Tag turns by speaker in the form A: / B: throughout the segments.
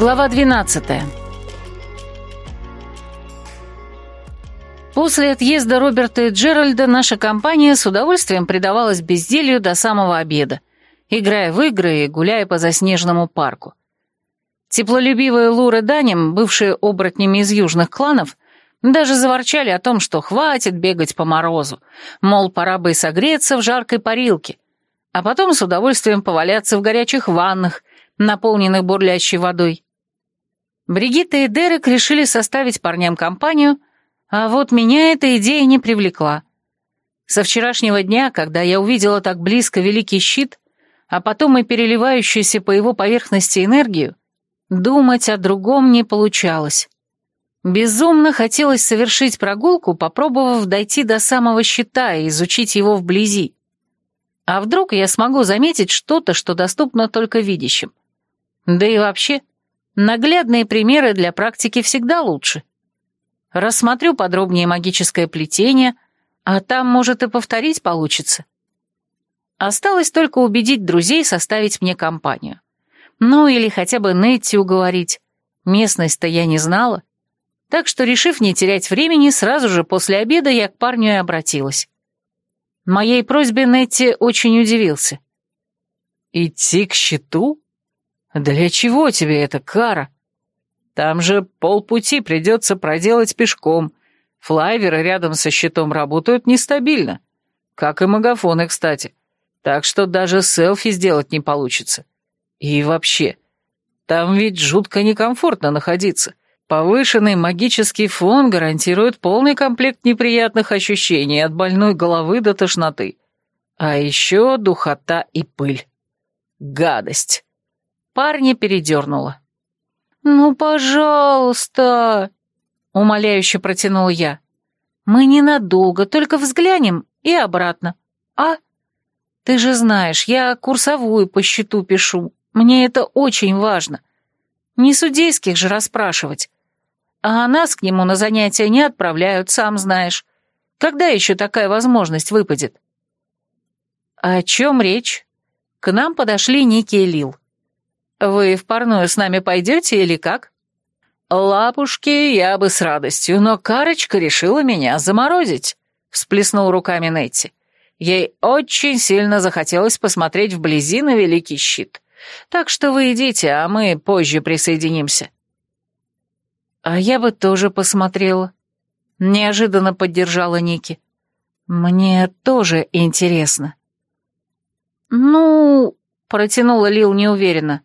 A: Глава 12 После отъезда Роберта и Джеральда наша компания с удовольствием предавалась безделью до самого обеда, играя в игры и гуляя по заснеженному парку. Теплолюбивые Лура Данем, бывшие оборотнями из южных кланов, даже заворчали о том, что хватит бегать по морозу, мол, пора бы и согреться в жаркой парилке, а потом с удовольствием поваляться в горячих ваннах, наполненных бурлящей водой. Бригитта и Дерек решили составить парням компанию — а вот меня эта идея не привлекла. Со вчерашнего дня, когда я увидела так близко великий щит, а потом и переливающуюся по его поверхности энергию, думать о другом не получалось. Безумно хотелось совершить прогулку, попробовав дойти до самого щита и изучить его вблизи. А вдруг я смогу заметить что-то, что доступно только видящим? Да и вообще, наглядные примеры для практики всегда лучше рассмотрю подробнее магическое плетение, а там, может, и повторить получится. Осталось только убедить друзей составить мне компанию. Ну, или хотя бы Нетти уговорить. Местность-то я не знала. Так что, решив не терять времени, сразу же после обеда я к парню и обратилась. Моей просьбе Нетти очень удивился. «Идти к щиту? Для чего тебе это, Кара?» Там же полпути придется проделать пешком. Флайверы рядом со щитом работают нестабильно. Как и магафоны, кстати. Так что даже селфи сделать не получится. И вообще, там ведь жутко некомфортно находиться. Повышенный магический фон гарантирует полный комплект неприятных ощущений от больной головы до тошноты. А еще духота и пыль. Гадость. Парня передернуло. «Ну, пожалуйста!» — умоляюще протянул я. «Мы ненадолго, только взглянем и обратно. А? Ты же знаешь, я курсовую по счету пишу. Мне это очень важно. Не судейских же расспрашивать. А нас к нему на занятия не отправляют, сам знаешь. Когда еще такая возможность выпадет?» «О чем речь?» К нам подошли Ники и Лил. Вы в парную с нами пойдете или как?» «Лапушки я бы с радостью, но Карочка решила меня заморозить», — всплеснул руками Нетти. Ей очень сильно захотелось посмотреть вблизи на Великий Щит. Так что вы идите, а мы позже присоединимся. «А я бы тоже посмотрела», — неожиданно поддержала Ники. «Мне тоже интересно». «Ну...» — протянула Лил неуверенно.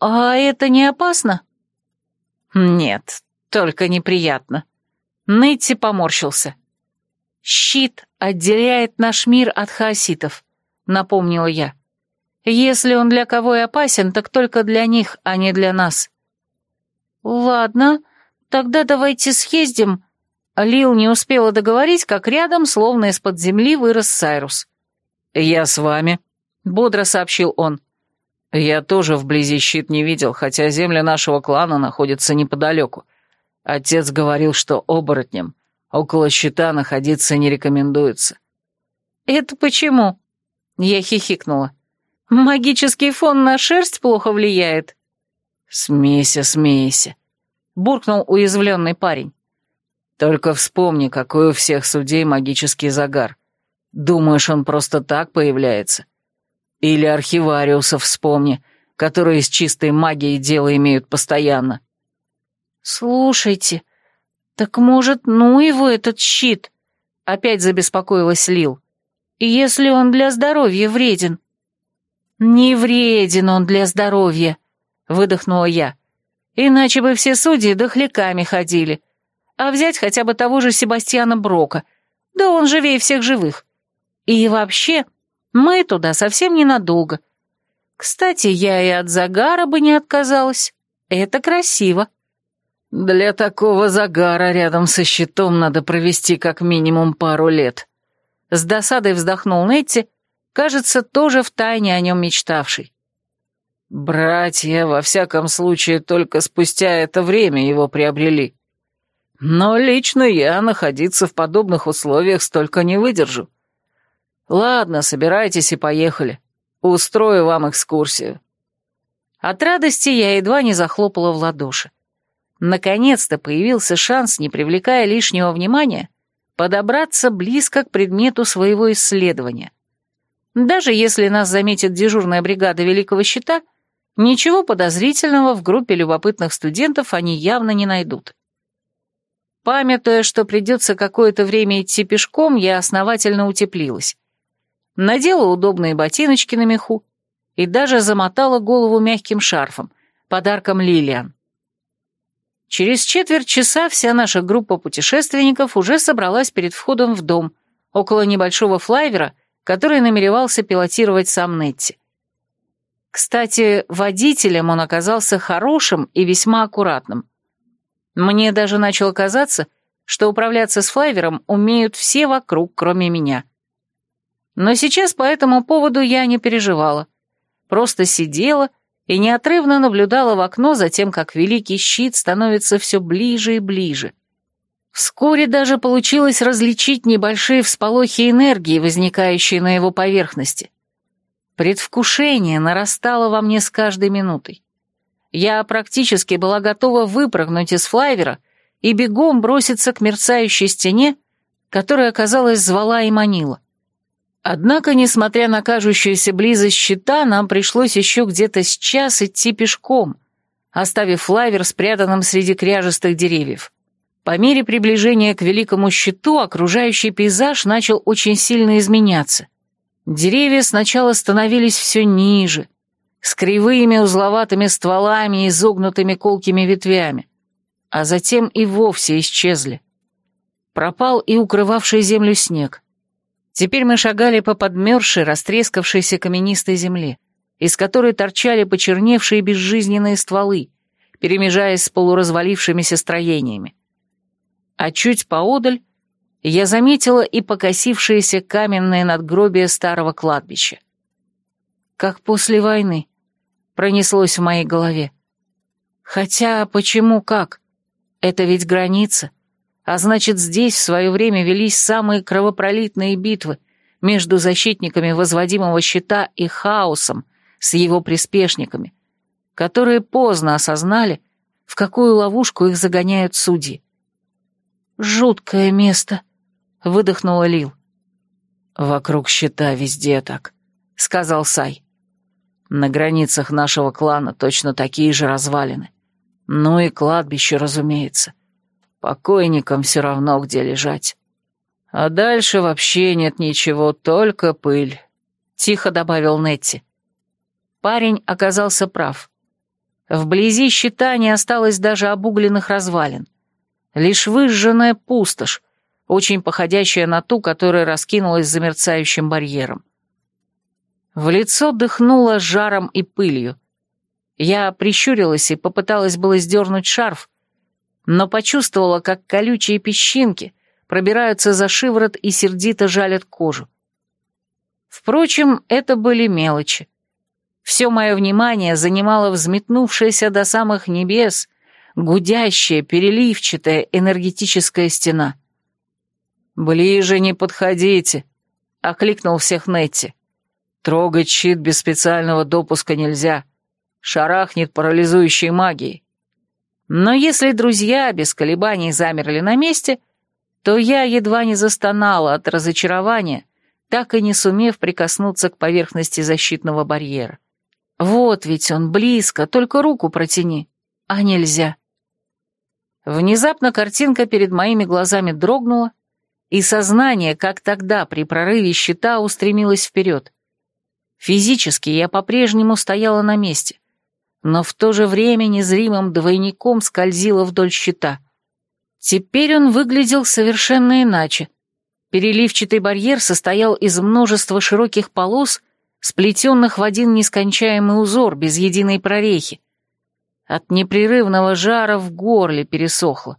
A: «А это не опасно?» «Нет, только неприятно». Нытти поморщился. «Щит отделяет наш мир от хаоситов», — напомнила я. «Если он для кого и опасен, так только для них, а не для нас». «Ладно, тогда давайте съездим». Лил не успела договорить, как рядом, словно из-под земли, вырос Сайрус. «Я с вами», — бодро сообщил он. Я тоже вблизи щит не видел, хотя земли нашего клана находятся неподалеку. Отец говорил, что оборотням около щита находиться не рекомендуется. «Это почему?» Я хихикнула. «Магический фон на шерсть плохо влияет?» «Смейся, смейся», — буркнул уязвленный парень. «Только вспомни, какой у всех судей магический загар. Думаешь, он просто так появляется? Или архивариусов вспомни, которые с чистой магией дело имеют постоянно. «Слушайте, так может, ну его этот щит?» Опять забеспокоилась Лил. «Если он для здоровья вреден?» «Не вреден он для здоровья», — выдохнула я. «Иначе бы все судьи дохляками ходили. А взять хотя бы того же Себастьяна Брока. Да он живее всех живых. И вообще, мы туда совсем ненадолго. Кстати, я и от загара бы не отказалась. Это красиво. Для такого загара рядом со щитом надо провести как минимум пару лет. С досадой вздохнул Нетти, кажется, тоже втайне о нем мечтавший. Братья, во всяком случае, только спустя это время его приобрели. Но лично я находиться в подобных условиях столько не выдержу. Ладно, собирайтесь и поехали. Устрою вам экскурсию. От радости я едва не захлопала в ладоши. Наконец-то появился шанс, не привлекая лишнего внимания, подобраться близко к предмету своего исследования. Даже если нас заметит дежурная бригада Великого Щита, ничего подозрительного в группе любопытных студентов они явно не найдут. Памятуя, что придется какое-то время идти пешком, я основательно утеплилась. Надела удобные ботиночки на меху и даже замотала голову мягким шарфом, подарком Лилиан. Через четверть часа вся наша группа путешественников уже собралась перед входом в дом, около небольшого флайвера, который намеревался пилотировать сам Нетти. Кстати, водителем он оказался хорошим и весьма аккуратным. Мне даже начало казаться, что управляться с флайвером умеют все вокруг, кроме меня. Но сейчас по этому поводу я не переживала. Просто сидела и неотрывно наблюдала в окно за тем, как великий щит становится все ближе и ближе. Вскоре даже получилось различить небольшие всполохи энергии, возникающие на его поверхности. Предвкушение нарастало во мне с каждой минутой. Я практически была готова выпрыгнуть из флайвера и бегом броситься к мерцающей стене, которая, казалось, звала и манила. Однако, несмотря на кажущуюся близость щита, нам пришлось еще где-то с час идти пешком, оставив лавер спрятанным среди кряжестых деревьев. По мере приближения к великому щиту окружающий пейзаж начал очень сильно изменяться. Деревья сначала становились все ниже, с кривыми узловатыми стволами и изогнутыми колкими ветвями, а затем и вовсе исчезли. Пропал и укрывавший землю снег. Теперь мы шагали по подмерзшей, растрескавшейся каменистой земле, из которой торчали почерневшие безжизненные стволы, перемежаясь с полуразвалившимися строениями. А чуть поодаль я заметила и покосившиеся каменные надгробия старого кладбища. Как после войны, пронеслось в моей голове. Хотя почему как? Это ведь граница. А значит, здесь в свое время велись самые кровопролитные битвы между защитниками возводимого щита и хаосом с его приспешниками, которые поздно осознали, в какую ловушку их загоняют судьи. «Жуткое место», — выдохнула Лил. «Вокруг щита везде так», — сказал Сай. «На границах нашего клана точно такие же развалины. Ну и кладбище, разумеется. Покойникам все равно, где лежать. А дальше вообще нет ничего, только пыль», — тихо добавил Нетти. Парень оказался прав. Вблизи щита не осталось даже обугленных развалин. Лишь выжженная пустошь, очень походящая на ту, которая раскинулась за мерцающим барьером. В лицо дыхнуло жаром и пылью. Я прищурилась и попыталась было сдернуть шарф, но почувствовала, как колючие песчинки пробираются за шиворот и сердито жалят кожу. Впрочем, это были мелочи. Все мое внимание занимало взметнувшаяся до самых небес, гудящая, переливчатая энергетическая стена. «Ближе не подходите», — окликнул всех Нетти. «Трогать щит без специального допуска нельзя. Шарахнет парализующей магией. Но если друзья без колебаний замерли на месте, то я едва не застонала от разочарования, так и не сумев прикоснуться к поверхности защитного барьера. Вот ведь он близко, только руку протяни, а нельзя. Внезапно картинка перед моими глазами дрогнула, и сознание, как тогда при прорыве щита, устремилось вперед. Физически я по-прежнему стояла на месте, но в то же время незримым двойником скользила вдоль щита. Теперь он выглядел совершенно иначе. Переливчатый барьер состоял из множества широких полос, сплетенных в один нескончаемый узор без единой прорехи. От непрерывного жара в горле пересохло.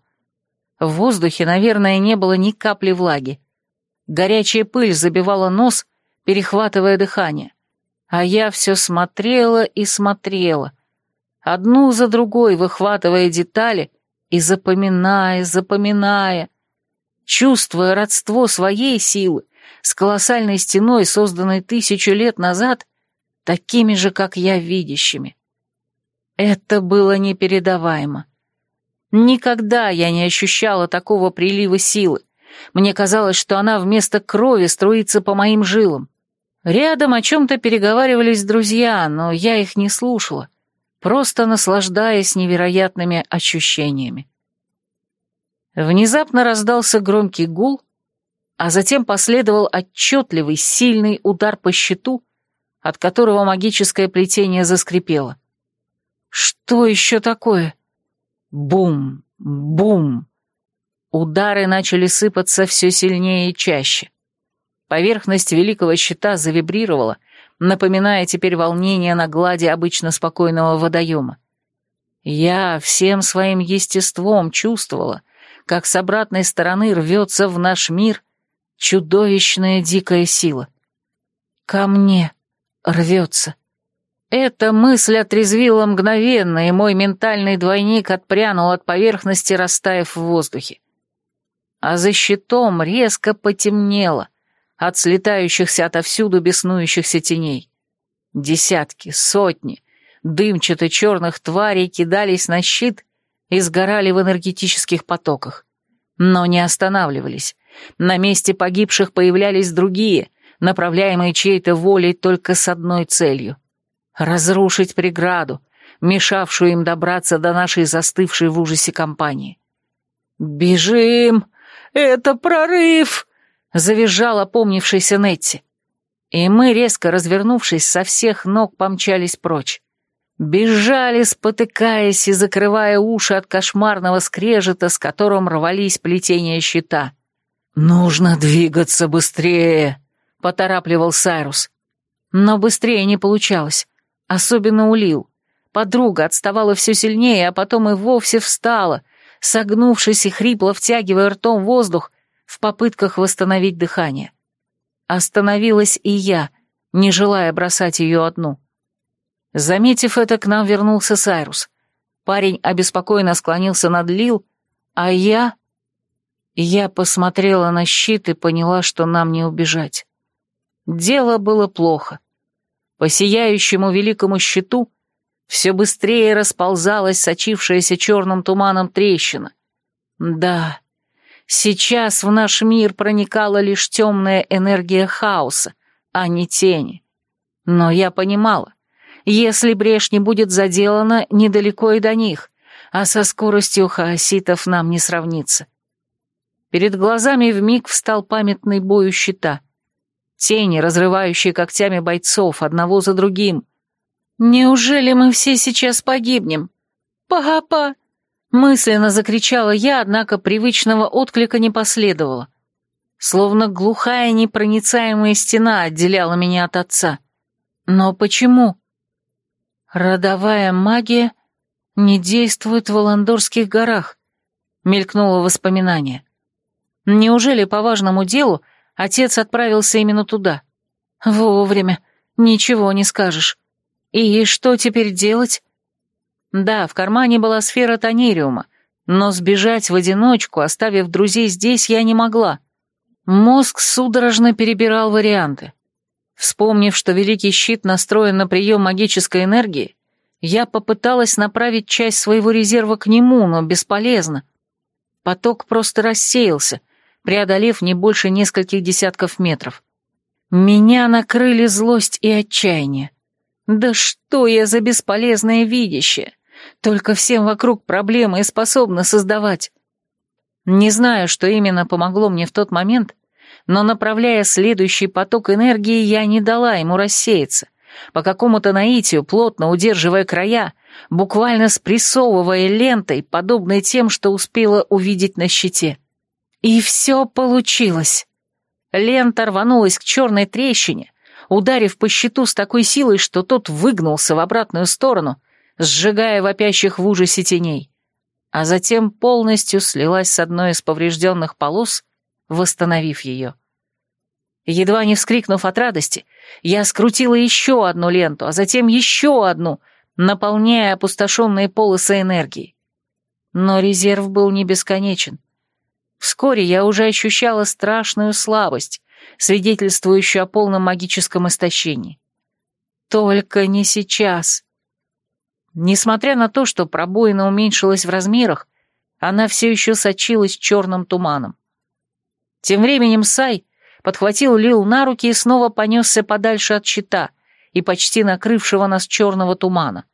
A: В воздухе, наверное, не было ни капли влаги. Горячая пыль забивала нос, перехватывая дыхание. А я все смотрела и смотрела, одну за другой выхватывая детали и запоминая, запоминая, чувствуя родство своей силы с колоссальной стеной, созданной тысячу лет назад, такими же, как я, видящими. Это было непередаваемо. Никогда я не ощущала такого прилива силы. Мне казалось, что она вместо крови струится по моим жилам. Рядом о чем-то переговаривались друзья, но я их не слушала, просто наслаждаясь невероятными ощущениями. Внезапно раздался громкий гул, а затем последовал отчетливый, сильный удар по щиту, от которого магическое плетение заскрипело. Что еще такое? Бум, бум. Удары начали сыпаться все сильнее и чаще. Поверхность великого щита завибрировала, напоминая теперь волнение на глади обычно спокойного водоема. Я всем своим естеством чувствовала, как с обратной стороны рвется в наш мир чудовищная дикая сила. Ко мне рвется. Эта мысль отрезвила мгновенно, и мой ментальный двойник отпрянул от поверхности, растаяв в воздухе. А за щитом резко потемнело от слетающихся отовсюду беснующихся теней. Десятки, сотни дымчато-черных тварей кидались на щит и сгорали в энергетических потоках. Но не останавливались. На месте погибших появлялись другие, направляемые чьей-то волей только с одной целью — разрушить преграду, мешавшую им добраться до нашей застывшей в ужасе компании. «Бежим! Это прорыв!» — завизжал опомнившийся Нетти. И мы, резко развернувшись, со всех ног помчались прочь. Бежали, спотыкаясь и закрывая уши от кошмарного скрежета, с которым рвались плетения щита. «Нужно двигаться быстрее!» поторапливал Сайрус. Но быстрее не получалось, особенно у Лил. Подруга отставала все сильнее, а потом и вовсе встала, согнувшись и хрипло втягивая ртом воздух в попытках восстановить дыхание. Остановилась и я, не желая бросать ее одну. Заметив это, к нам вернулся Сайрус. Парень обеспокоенно склонился над Лил, а я... Я посмотрела на щит и поняла, что нам не убежать. Дело было плохо. По сияющему великому щиту все быстрее расползалась сочившаяся черным туманом трещина. Да, сейчас в наш мир проникала лишь темная энергия хаоса, а не тени. Но я понимала, если брешь не будет заделана, недалеко и до них, а со скоростью хаоситов нам не сравнится. Перед глазами вмиг встал памятный бой у щита — Тени, разрывающие когтями бойцов, одного за другим. «Неужели мы все сейчас погибнем? Папа!» Мысленно закричала я, однако привычного отклика не последовало. Словно глухая непроницаемая стена отделяла меня от отца. Но почему? Родовая магия не действует в Аландорских горах, мелькнуло воспоминание. Неужели по важному делу Отец отправился именно туда. Вовремя. Ничего не скажешь. И что теперь делать? Да, в кармане была сфера тонириума, но сбежать в одиночку, оставив друзей здесь, я не могла. Мозг судорожно перебирал варианты. Вспомнив, что Великий Щит настроен на прием магической энергии, я попыталась направить часть своего резерва к нему, но бесполезно. Поток просто рассеялся, преодолев не больше нескольких десятков метров. Меня накрыли злость и отчаяние. Да что я за бесполезное видище! Только всем вокруг проблемы и способна создавать. Не знаю, что именно помогло мне в тот момент, но направляя следующий поток энергии, я не дала ему рассеяться. По какому-то наитию, плотно удерживая края, буквально спрессовывая лентой, подобной тем, что успела увидеть на щите. И все получилось. Лента рванулась к черной трещине, ударив по щиту с такой силой, что тот выгнулся в обратную сторону, сжигая вопящих в ужасе теней, а затем полностью слилась с одной из поврежденных полос, восстановив ее. Едва не вскрикнув от радости, я скрутила еще одну ленту, а затем еще одну, наполняя опустошенные полосы энергии. Но резерв был не бесконечен. Вскоре я уже ощущала страшную слабость, свидетельствующую о полном магическом истощении. Только не сейчас. Несмотря на то, что пробоина уменьшилась в размерах, она все еще сочилась черным туманом. Тем временем Сай подхватил Лил на руки и снова понесся подальше от щита и почти накрывшего нас черного тумана.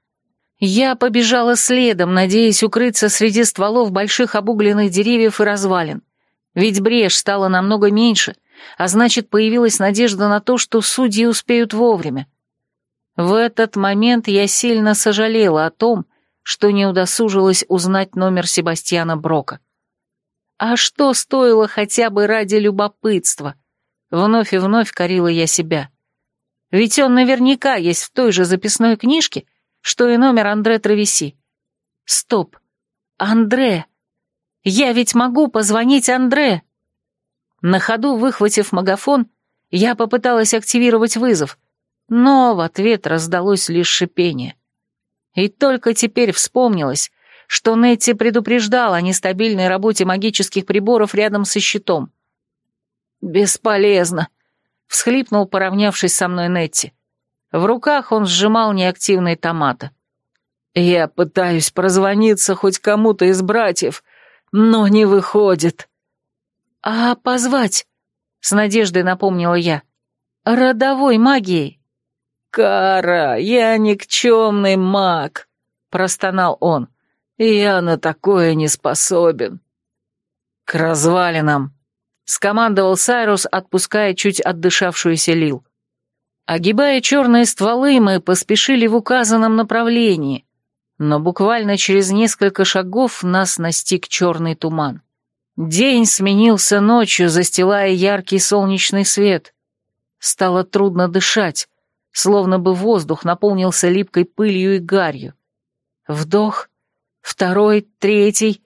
A: Я побежала следом, надеясь укрыться среди стволов больших обугленных деревьев и развалин. Ведь брешь стала намного меньше, а значит, появилась надежда на то, что судьи успеют вовремя. В этот момент я сильно сожалела о том, что не удосужилась узнать номер Себастьяна Брока. А что стоило хотя бы ради любопытства? Вновь и вновь корила я себя. Ведь он наверняка есть в той же записной книжке, что и номер Андре Травеси. Стоп. Андре. Я ведь могу позвонить Андре. На ходу, выхватив магафон, я попыталась активировать вызов, но в ответ раздалось лишь шипение. И только теперь вспомнилось, что Нетти предупреждал о нестабильной работе магических приборов рядом со щитом. «Бесполезно», — всхлипнул, поравнявшись со мной Нетти. В руках он сжимал неактивный томата. «Я пытаюсь прозвониться хоть кому-то из братьев, но не выходит». «А позвать?» — с надеждой напомнила я. «Родовой магией». «Кара, я никчемный маг», — простонал он. «Я на такое не способен». «К развалинам», — скомандовал Сайрус, отпуская чуть отдышавшуюся Лил. Огибая черные стволы, мы поспешили в указанном направлении, но буквально через несколько шагов нас настиг черный туман. День сменился ночью, застилая яркий солнечный свет. Стало трудно дышать, словно бы воздух наполнился липкой пылью и гарью. Вдох, второй, третий,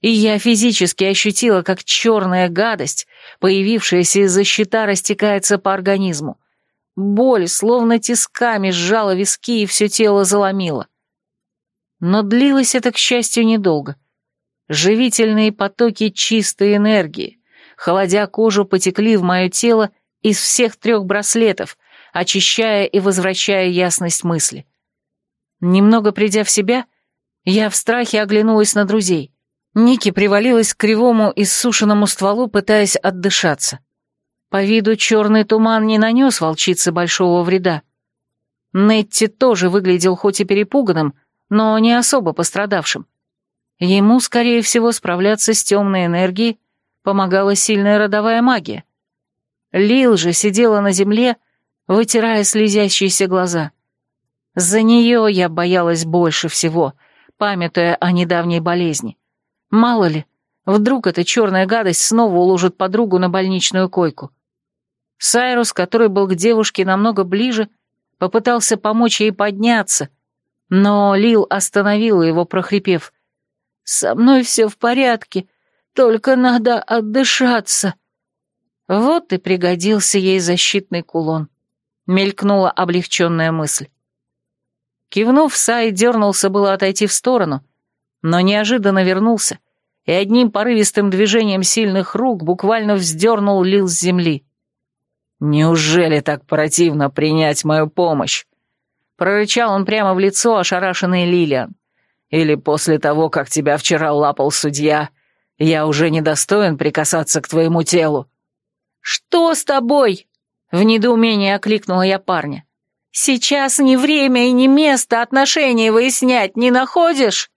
A: и я физически ощутила, как черная гадость, появившаяся из-за щита, растекается по организму. Боль, словно тисками, сжала виски и все тело заломило. Но длилось это, к счастью, недолго. Живительные потоки чистой энергии, холодя кожу, потекли в мое тело из всех трех браслетов, очищая и возвращая ясность мысли. Немного придя в себя, я в страхе оглянулась на друзей. Ники привалилась к кривому и иссушенному стволу, пытаясь отдышаться. По виду черный туман не нанес волчице большого вреда. Нетти тоже выглядел хоть и перепуганным, но не особо пострадавшим. Ему, скорее всего, справляться с темной энергией помогала сильная родовая магия. Лил же сидела на земле, вытирая слезящиеся глаза. За нее я боялась больше всего, памятуя о недавней болезни. Мало ли, вдруг эта черная гадость снова уложит подругу на больничную койку. Сайрус, который был к девушке намного ближе, попытался помочь ей подняться, но Лил остановила его, прохрипев. «Со мной все в порядке, только надо отдышаться». Вот и пригодился ей защитный кулон. Мелькнула облегченная мысль. Кивнув, Сай дернулся было отойти в сторону, но неожиданно вернулся и одним порывистым движением сильных рук буквально вздернул Лил с земли. «Неужели так противно принять мою помощь?» Прорычал он прямо в лицо ошарашенный Лилиан. «Или после того, как тебя вчера лапал судья, я уже недостоин прикасаться к твоему телу?» «Что с тобой?» — в недоумении окликнула я парня. «Сейчас не время и не место отношения выяснять, не находишь?»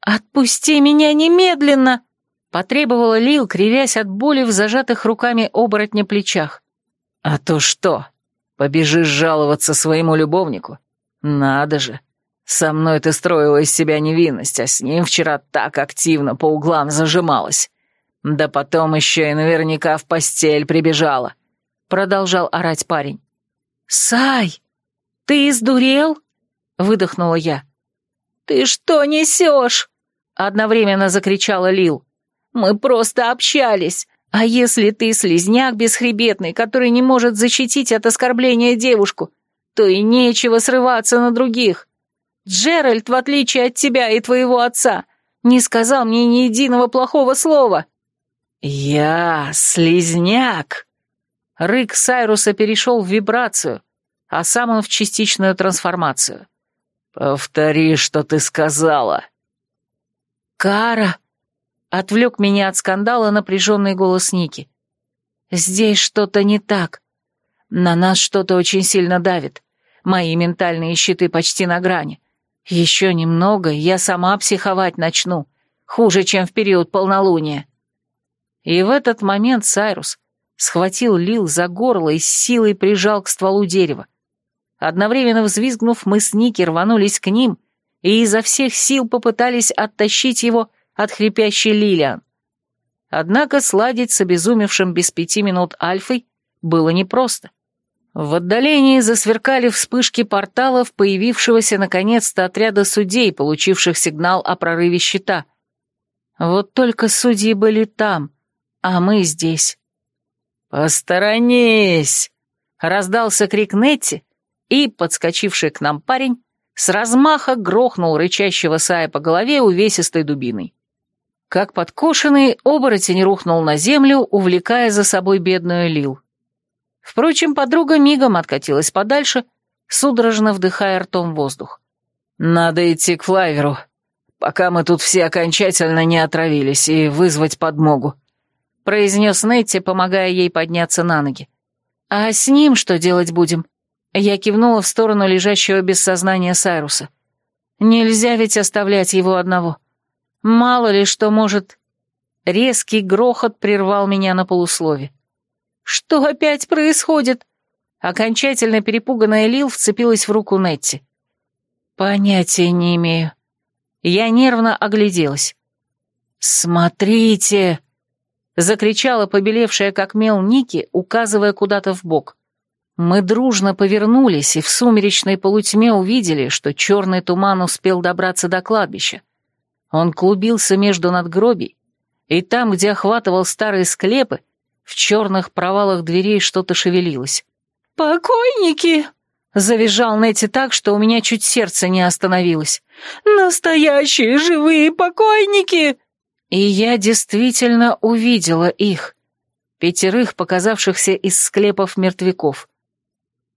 A: «Отпусти меня немедленно!» — потребовала Лил, кривясь от боли в зажатых руками оборотня плечах. «А то что, побежишь жаловаться своему любовнику? Надо же! Со мной ты строила из себя невинность, а с ним вчера так активно по углам зажималась. Да потом еще и наверняка в постель прибежала», — продолжал орать парень. «Сай, ты издурел?» — выдохнула я. «Ты что несешь?» — одновременно закричала Лил. «Мы просто общались. А если ты слезняк бесхребетный, который не может защитить от оскорбления девушку, то и нечего срываться на других. Джеральд, в отличие от тебя и твоего отца, не сказал мне ни единого плохого слова». «Я слезняк!» Рык Сайруса перешел в вибрацию, а сам он в частичную трансформацию.
B: «Повтори, что ты сказала».
A: «Кара!» — отвлек меня от скандала напряженный голос Ники. «Здесь что-то не так. На нас что-то очень сильно давит. Мои ментальные щиты почти на грани. Еще немного, я сама психовать начну. Хуже, чем в период полнолуния». И в этот момент Сайрус схватил Лил за горло и с силой прижал к стволу дерева. Одновременно взвизгнув, мы с Ники рванулись к ним и изо всех сил попытались оттащить его от хрипящей Лилиан. Однако сладить с обезумевшим без пяти минут Альфой было непросто. В отдалении засверкали вспышки порталов, появившегося наконец-то отряда судей, получивших сигнал о прорыве щита. Вот только судьи были там, а мы здесь.
B: «Посторонись!» — раздался крик Нетти, и, подскочивший к нам парень, с размаха грохнул рычащего Сая по голове увесистой дубиной. Как подкошенный, оборотень рухнул на землю, увлекая за собой бедную Лил. Впрочем, подруга мигом откатилась подальше, судорожно вдыхая ртом воздух. «Надо идти к Флайверу, пока мы тут все окончательно не отравились, и вызвать подмогу», — произнес Нетти, помогая ей подняться на ноги. «А с ним что делать будем?» Я кивнула в сторону лежащего без сознания Сайруса. Нельзя ведь оставлять его одного. Мало ли что может... Резкий грохот прервал меня на полуслове. «Что опять происходит?» Окончательно перепуганная Лил вцепилась в руку Нетти. «Понятия не имею». Я нервно огляделась. «Смотрите!» — закричала побелевшая как мел Ники, указывая куда-то в бок. Мы дружно повернулись и в сумеречной полутьме увидели, что черный туман успел добраться до кладбища. Он клубился между надгробий, и там, где охватывал старые склепы, в черных провалах дверей что-то шевелилось. «Покойники!» — завизжал Нетти так, что у меня чуть сердце не остановилось. «Настоящие живые покойники!» И я действительно увидела их, пятерых показавшихся из склепов мертвяков.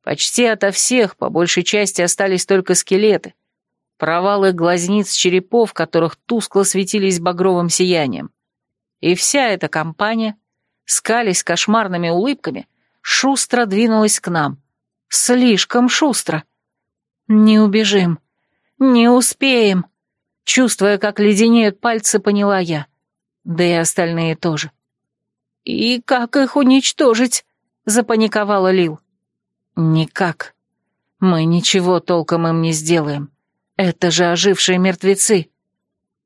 B: Почти ото всех, по большей части, остались только скелеты. Провалы глазниц черепов, которых тускло светились багровым сиянием. И вся эта компания, скались кошмарными улыбками, шустро двинулась к нам. Слишком шустро. Не убежим. Не успеем. Чувствуя, как леденеют пальцы, поняла я. Да и остальные тоже. «И как их уничтожить?» — запаниковала Лил. «Никак. Мы ничего толком им не сделаем. Это же ожившие мертвецы».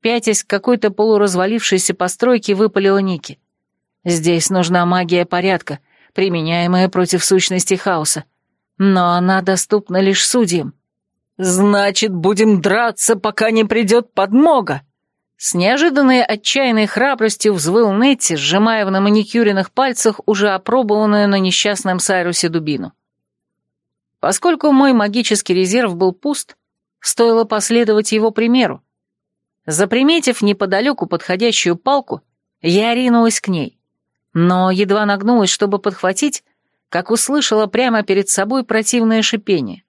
B: Пятясь к какой-то полуразвалившейся постройке, выпалила Ники. «Здесь нужна магия порядка, применяемая против сущности хаоса. Но она доступна лишь судьям». «Значит, будем драться, пока не придет подмога!» С неожиданной отчаянной храбростью взвыл Нетти, сжимая на маникюренных пальцах уже опробованную на несчастном Сайрусе дубину. Поскольку мой магический резерв был пуст, стоило последовать его примеру. Заприметив неподалеку подходящую палку, я ринулась к ней, но едва нагнулась, чтобы подхватить, как услышала прямо перед собой противное шипение.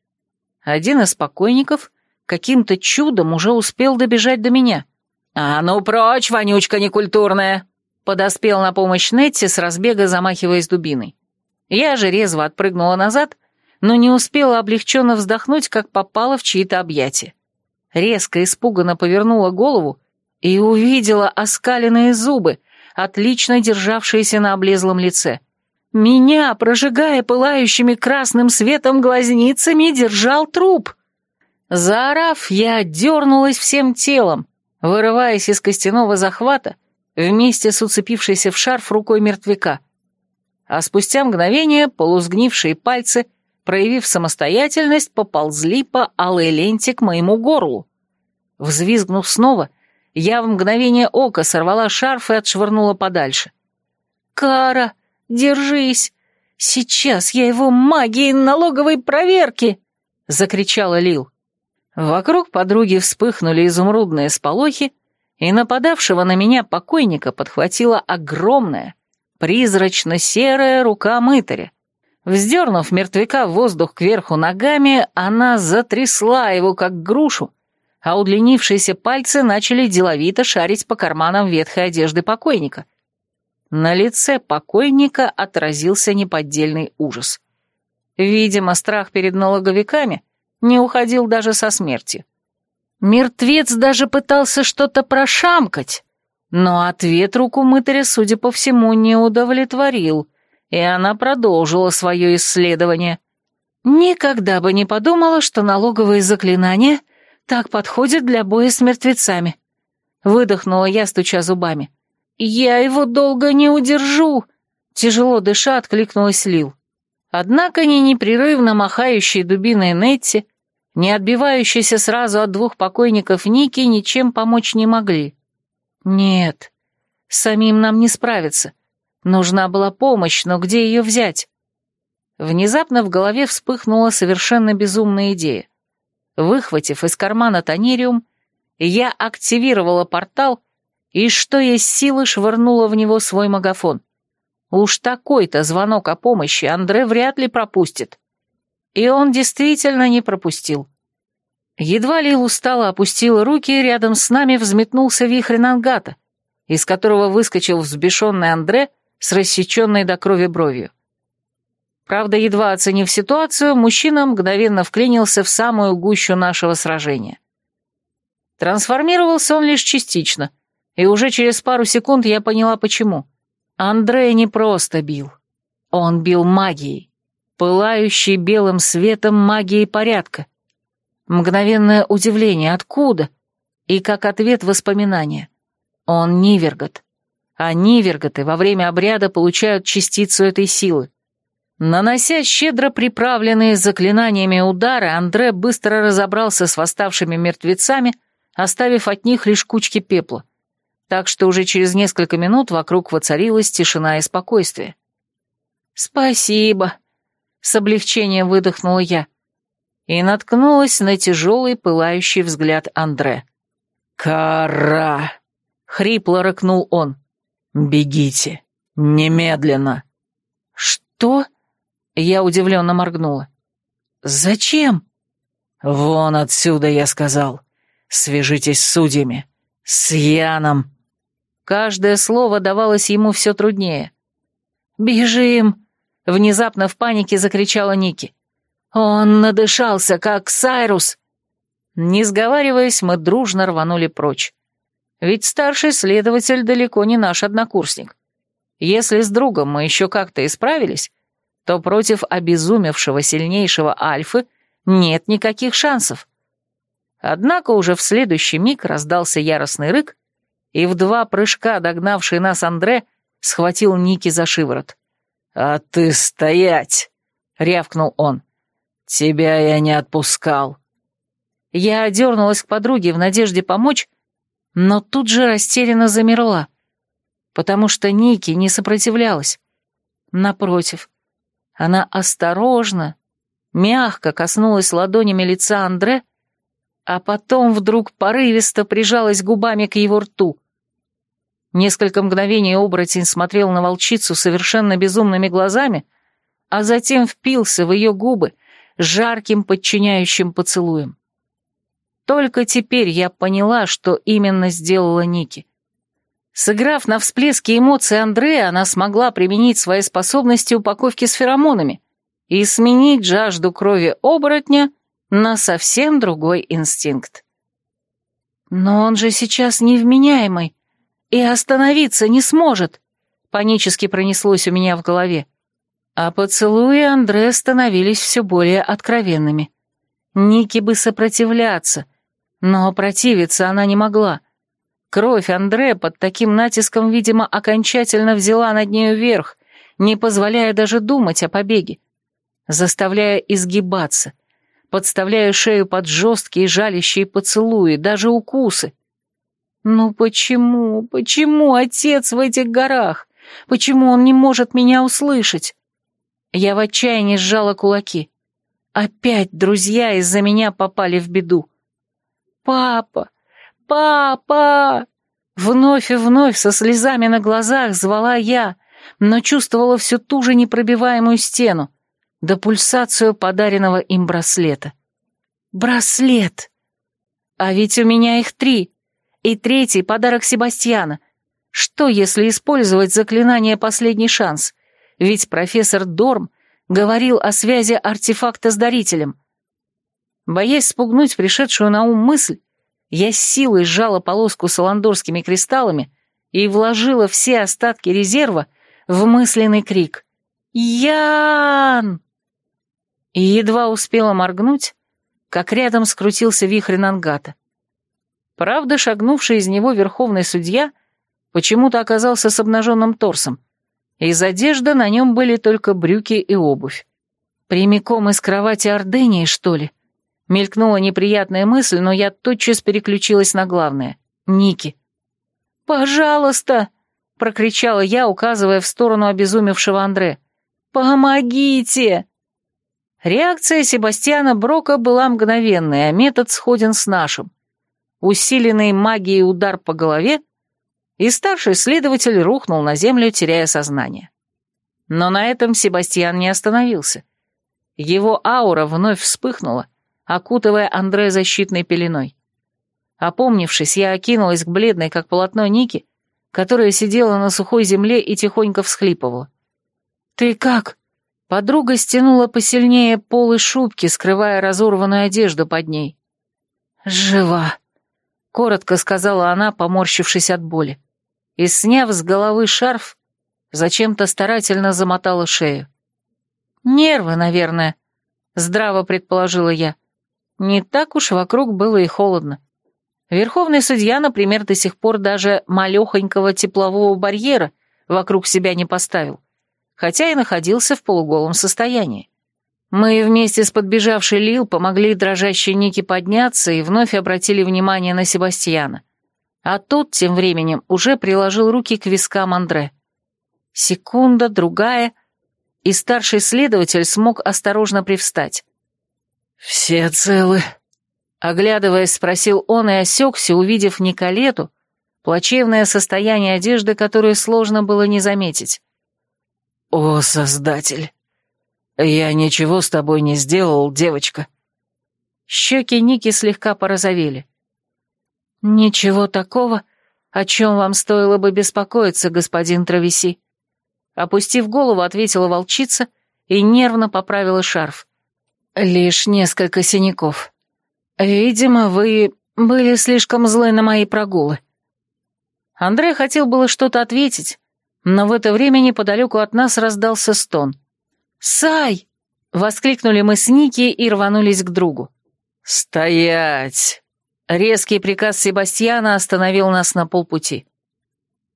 B: Один из покойников каким-то чудом уже успел добежать до меня. «А ну прочь, вонючка некультурная!» Подоспел на помощь Нетти с разбега, замахиваясь дубиной. Я же резво отпрыгнула назад но не успела облегченно вздохнуть, как попала в чьи-то объятия. Резко испуганно повернула голову и увидела оскаленные зубы, отлично державшиеся на облезлом лице. Меня, прожигая пылающими красным светом глазницами, держал труп. Заорав, я дернулась всем телом, вырываясь из костяного захвата вместе с уцепившейся в шарф рукой мертвяка. А спустя мгновение полузгнившие пальцы — проявив самостоятельность, поползли по алой ленте к моему горлу. Взвизгнув снова, я в мгновение ока сорвала шарф и отшвырнула подальше. «Кара, держись! Сейчас я его магией налоговой проверки!» — закричала Лил. Вокруг подруги вспыхнули изумрудные сполохи, и нападавшего на меня покойника подхватила огромная, призрачно-серая рука мытаря. Вздернув мертвяка в воздух кверху ногами, она затрясла его, как грушу, а удлинившиеся пальцы начали деловито шарить по карманам ветхой одежды покойника. На лице покойника отразился неподдельный ужас. Видимо, страх перед налоговиками не уходил даже со смертью. Мертвец даже пытался что-то прошамкать, но ответ руку мытаря, судя по всему, не удовлетворил, и она продолжила свое исследование. Никогда бы не подумала, что налоговые заклинания так подходят для боя с мертвецами. Выдохнула я, стуча зубами. «Я его долго не удержу!» Тяжело дыша откликнулась Лил. Однако ни непрерывно махающие дубиной Нетти, не отбивающиеся сразу от двух покойников Ники, ничем помочь не могли. Нет, самим нам не справиться. Нужна была помощь, но где ее взять? Внезапно в голове вспыхнула совершенно безумная идея. Выхватив из кармана тонириум, я активировала портал и, что есть силы, швырнула в него свой магафон. Уж такой-то звонок о помощи Андре вряд ли пропустит. И он действительно не пропустил. Едва Лил устало опустила руки, рядом с нами взметнулся вихрь Нангата, из которого выскочил взбешенный Андре с рассеченной до крови бровью. Правда, едва оценив ситуацию, мужчина мгновенно вклинился в самую гущу нашего сражения. Трансформировался он лишь частично, и уже через пару секунд я поняла, почему. Андре не просто бил. Он бил магией пылающей белым светом магией порядка. Мгновенное удивление, откуда? И как ответ воспоминания. Он Нивергот. А Ниверготы во время обряда получают частицу этой силы. Нанося щедро приправленные заклинаниями удары, Андре быстро разобрался с восставшими мертвецами, оставив от них лишь кучки пепла. Так что уже через несколько минут вокруг воцарилась тишина и спокойствие. «Спасибо», с облегчением выдохнула я и наткнулась на тяжелый пылающий взгляд Андре. «Кара!» — хрипло рыкнул он. «Бегите! Немедленно!» «Что?» — я удивленно моргнула. «Зачем?» «Вон отсюда, я сказал. Свяжитесь с судьями. С Яном!» Каждое слово давалось ему все труднее. «Бежим!» Внезапно в панике закричала Ники. «Он надышался, как Сайрус!» Не сговариваясь, мы дружно рванули прочь. Ведь старший следователь далеко не наш однокурсник. Если с другом мы еще как-то исправились, то против обезумевшего сильнейшего Альфы нет никаких шансов. Однако уже в следующий миг раздался яростный рык, и в два прыжка догнавший нас Андре схватил Ники за шиворот. «А ты стоять!» — рявкнул он. «Тебя я не отпускал». Я одернулась к подруге в надежде помочь, но тут же растерянно замерла, потому что Ники не сопротивлялась. Напротив, она осторожно, мягко коснулась ладонями лица Андре, а потом вдруг порывисто прижалась губами к его рту. Несколько мгновений оборотень смотрел на волчицу совершенно безумными глазами, а затем впился в ее губы жарким подчиняющим поцелуем. Только теперь я поняла, что именно сделала Ники. Сыграв на всплеске эмоций Андрея, она смогла применить свои способности упаковки с феромонами и сменить жажду крови оборотня на совсем другой инстинкт. «Но он же сейчас невменяемый», и остановиться не сможет», — панически пронеслось у меня в голове. А поцелуи Андре становились все более откровенными. Ники бы сопротивляться, но противиться она не могла. Кровь Андре под таким натиском, видимо, окончательно взяла над нею верх, не позволяя даже думать о побеге, заставляя изгибаться, подставляя шею под жесткие жалящие поцелуи, даже укусы. «Ну почему, почему отец в этих горах? Почему он не может меня услышать?» Я в отчаянии сжала кулаки. Опять друзья из-за меня попали в беду. «Папа! Папа!» Вновь и вновь со слезами на глазах звала я, но чувствовала всю ту же непробиваемую стену.
A: да пульсацию подаренного им браслета. Браслет! А ведь у меня их три, и третий — подарок Себастьяна. Что, если использовать заклинание «Последний шанс»? Ведь профессор Дорм говорил о связи артефакта с дарителем. Боясь спугнуть пришедшую на ум мысль, я с силой сжала полоску с аландорскими кристаллами и вложила все остатки резерва в мысленный крик. «Ян!» И едва успела моргнуть, как рядом скрутился вихрь Нангата. Правда, шагнувший из него верховный судья почему-то оказался с обнаженным торсом. Из одежды на нем были только брюки и обувь. Прямиком из кровати Ордении, что ли? Мелькнула неприятная мысль, но я тотчас переключилась на главное — Ники. «Пожалуйста!» — прокричала я, указывая в сторону обезумевшего Андре. «Помогите!» Реакция Себастьяна Брока была мгновенной, а метод сходен с нашим. Усиленный магией удар по голове, и старший следователь рухнул на землю, теряя сознание. Но на этом Себастьян не остановился. Его аура вновь вспыхнула, окутывая Андре защитной пеленой. Опомнившись, я окинулась к бледной, как полотно Ники, которая сидела на сухой земле и тихонько всхлипывала. «Ты как?» Подруга стянула посильнее полы шубки, скрывая разорванную одежду под ней. «Жива», — коротко сказала она, поморщившись от боли. И, сняв с головы шарф, зачем-то старательно замотала шею. «Нервы, наверное», — здраво предположила я. Не так уж вокруг было и холодно. Верховный судья, например, до сих пор даже малехонького теплового барьера вокруг себя не поставил, хотя и находился в полуголом состоянии. Мы вместе с подбежавшей Лил помогли дрожащей Нике подняться и вновь обратили внимание на Себастьяна. А тот тем временем уже приложил руки к вискам Андре. Секунда, другая, и старший следователь смог осторожно привстать.
B: «Все целы?»
A: Оглядываясь, спросил он и осекся, увидев Николету, плачевное состояние одежды, которое сложно было не заметить.
B: «О, Создатель! Я ничего с тобой не сделал, девочка!»
A: Щеки Ники слегка порозовели. «Ничего такого, о чем вам стоило бы беспокоиться, господин Травеси». Опустив голову, ответила волчица и нервно поправила шарф. «Лишь несколько синяков. Видимо, вы были слишком злы на мои прогулы». Андрей хотел было что-то ответить, но в это время неподалеку от нас раздался стон. «Сай!» — воскликнули мы с Ники и рванулись к другу.
B: «Стоять!»
A: Резкий приказ Себастьяна остановил нас на полпути.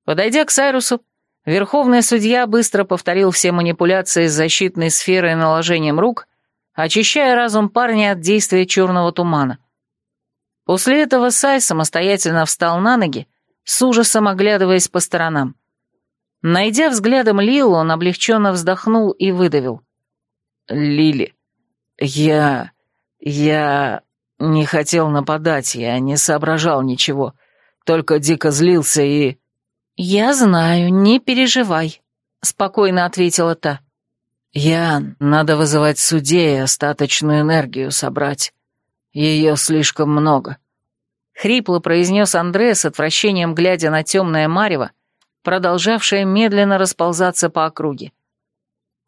A: Подойдя к Сайрусу, верховный судья быстро повторил все манипуляции с защитной сферой и наложением рук, очищая разум парня от действия черного тумана. После этого Сай самостоятельно встал на ноги, с ужасом оглядываясь по сторонам. Найдя взглядом Лилу, он облегченно вздохнул и выдавил.
B: «Лили, я... я не хотел нападать, я не соображал ничего, только дико злился и...»
A: «Я знаю, не переживай», — спокойно ответила та.
B: «Ян, надо вызывать судей и остаточную энергию собрать. Ее слишком много».
A: Хрипло произнес Андре с отвращением, глядя на темное марево, продолжавшее медленно расползаться по округе.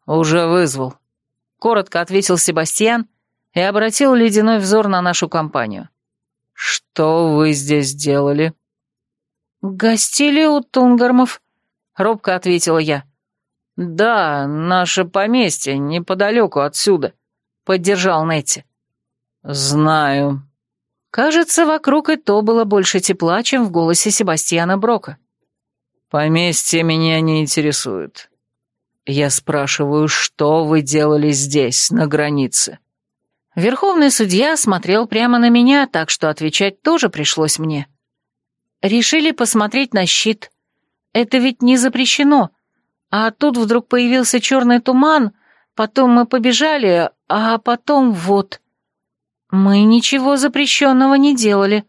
B: «Уже вызвал», — коротко ответил Себастьян и обратил ледяной взор на нашу компанию. «Что вы здесь делали?»
A: «Гостили у Тунгармов», — робко ответила я.
B: «Да, наше поместье неподалеку отсюда», — поддержал Нетти. «Знаю».
A: Кажется, вокруг и то было больше тепла, чем в голосе Себастьяна Брока.
B: «Поместье меня не интересует. Я спрашиваю, что вы делали здесь, на границе?»
A: Верховный судья смотрел прямо на меня, так что отвечать тоже пришлось мне. Решили посмотреть на щит. Это ведь не запрещено, а тут вдруг появился черный туман, потом мы побежали, а потом вот... Мы ничего запрещенного не делали.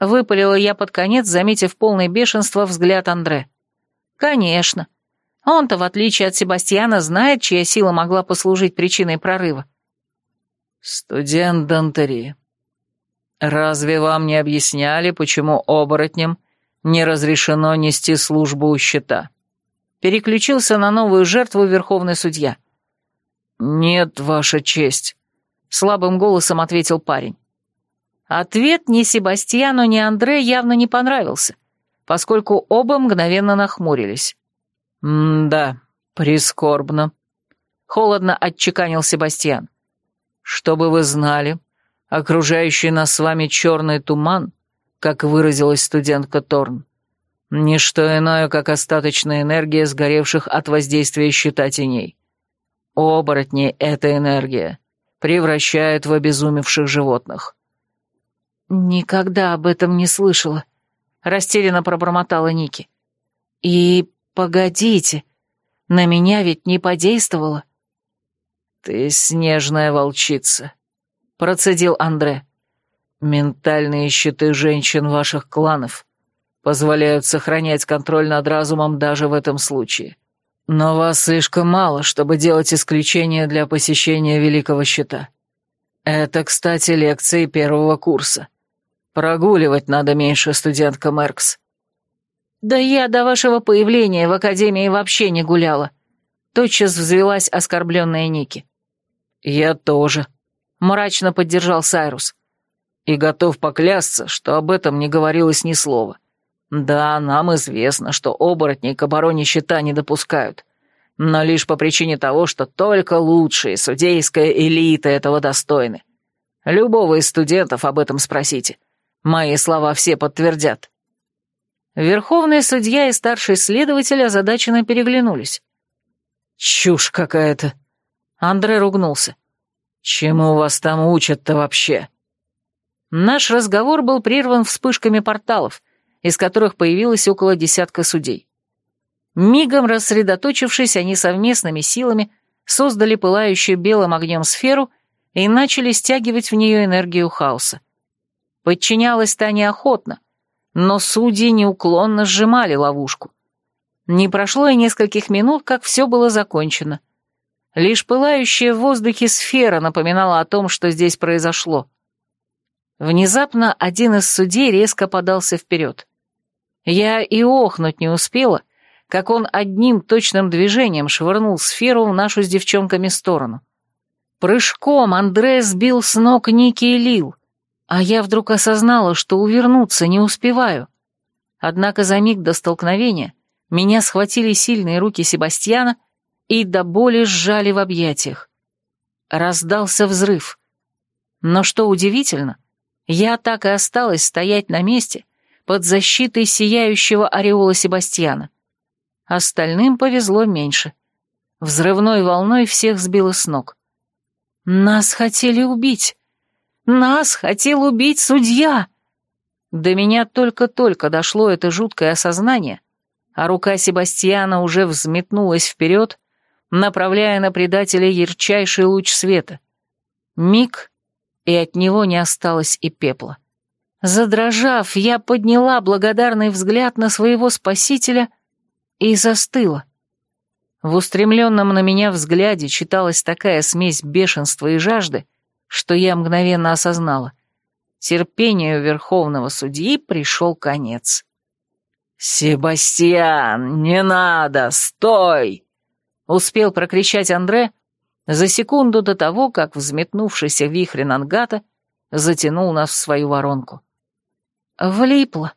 A: Выпалила я под конец, заметив полное бешенство взгляд Андре. Конечно. Он-то, в отличие от Себастьяна, знает, чья сила могла послужить причиной прорыва.
B: «Студент Дантери, разве вам не объясняли, почему оборотням не разрешено нести службу у щита?» Переключился на новую жертву верховный судья. «Нет, ваша честь», — слабым голосом ответил парень. Ответ ни Себастьяну, ни Андре явно не понравился, поскольку оба мгновенно нахмурились. «Да, прискорбно», — холодно отчеканил Себастьян. «Чтобы вы знали, окружающий нас с вами черный туман, как выразилась студентка Торн, не что иное, как остаточная энергия сгоревших от воздействия щита теней. Оборотни — эта энергия, превращает в обезумевших животных.
A: «Никогда об этом не слышала», — растерянно пробормотала Ники. «И погодите, на меня ведь не подействовало».
B: «Ты снежная волчица», — процедил Андре. «Ментальные щиты женщин ваших кланов позволяют сохранять контроль над разумом даже в этом случае. Но вас слишком мало, чтобы делать исключение для посещения Великого Щита. Это, кстати, лекции первого курса. Прогуливать надо меньше, студентка Меркс.
A: Да я до вашего появления в Академии вообще не гуляла. Тотчас взвелась оскорбленная Ники.
B: Я тоже, мрачно поддержал Сайрус. И готов поклясться, что об этом не говорилось ни слова. Да, нам известно, что оборотней к обороне щита не допускают, но лишь по причине того, что только лучшие судейская элита этого достойны. Любого из студентов об этом спросите. Мои слова все подтвердят.
A: Верховный судья и старший следователь озадаченно переглянулись.
B: «Чушь какая-то!» Андре ругнулся. «Чему вас там учат-то вообще?»
A: Наш разговор был прерван вспышками порталов — из которых появилось около десятка судей. Мигом рассредоточившись, они совместными силами создали пылающую белым огнем сферу и начали стягивать в нее энергию хаоса. Подчинялась та неохотно, но судьи неуклонно сжимали ловушку. Не прошло и нескольких минут, как все было закончено. Лишь пылающая в воздухе сфера напоминала о том, что здесь произошло. Внезапно один из судей резко подался вперед. Я и охнуть не успела, как он одним точным движением швырнул сферу в нашу с девчонками сторону. Прыжком Андре сбил с ног Ники и Лил, а я вдруг осознала, что увернуться не успеваю. Однако за миг до столкновения меня схватили сильные руки Себастьяна и до боли сжали в объятиях. Раздался взрыв. Но что удивительно, я так и осталась стоять на месте — под защитой сияющего ореола Себастьяна. Остальным повезло меньше. Взрывной волной всех сбило с ног. Нас хотели убить. Нас хотел убить судья. До меня только-только дошло это жуткое осознание, а рука Себастьяна уже взметнулась вперед, направляя на предателя ярчайший луч света. Миг, и от него не осталось и пепла. Задрожав, я подняла благодарный взгляд на своего спасителя и застыла. В устремленном на меня взгляде читалась такая смесь бешенства и жажды, что я мгновенно осознала. Терпению верховного судьи пришел конец.
B: «Себастьян, не надо, стой!» — успел прокричать Андре за секунду до того, как взметнувшийся вихрь Нангата затянул нас в свою воронку.
A: Влипла.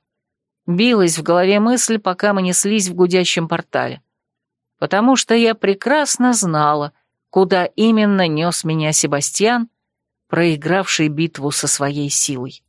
A: Билась в голове мысль, пока мы неслись в гудящем портале. Потому что я прекрасно знала, куда именно нес меня Себастьян, проигравший битву со своей силой.